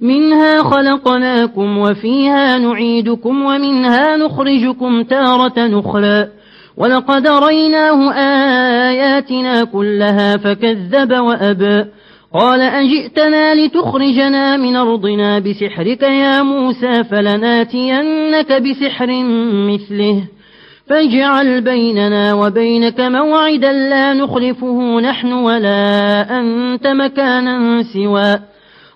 منها خلقناكم وفيها نعيدكم ومنها نخرجكم تارة نخرى ولقد ريناه آياتنا كلها فكذب وأبى. قال أجئتنا لتخرجنا من أرضنا بسحرك يا موسى فلناتينك بسحر مثله. فاجعل بيننا وبينك موعدا لا نخلفه نحن ولا أنت مكانا سوى.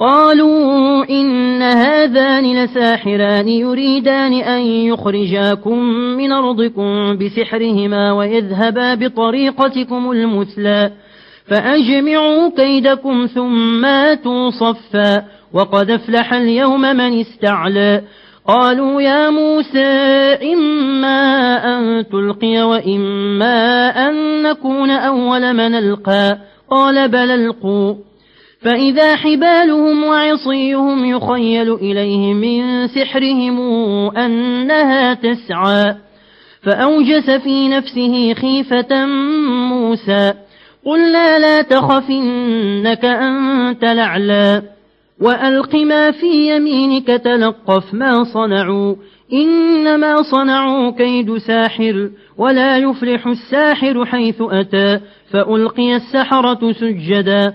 قالوا إن هذان لساحران يريدان أن يخرجاكم من أرضكم بسحرهما ويذهبا بطريقتكم المثلى فأجمعوا كيدكم ثم آتوا صفا وقد أفلح اليوم من استعلى. قالوا يا موسى إما أن تلقي وإما أن نكون أول من ألقى. قال بل القوا. فإذا حبالهم وعصيهم يخيل إليه من سحرهم أنها تسعى. فأوجس في نفسه خيفة موسى. قلنا لا تخف إنك أنت لعلى وألق ما في يمينك تلقف ما صنعوا. إنما صنعوا كيد ساحر ولا يفلح الساحر حيث أتى. فألقي السحرة سجدا.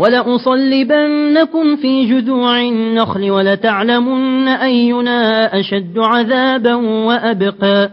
ولأصلبنكم في جذوع النخل ولتعلمن أينا أشد عذابا وأبقى.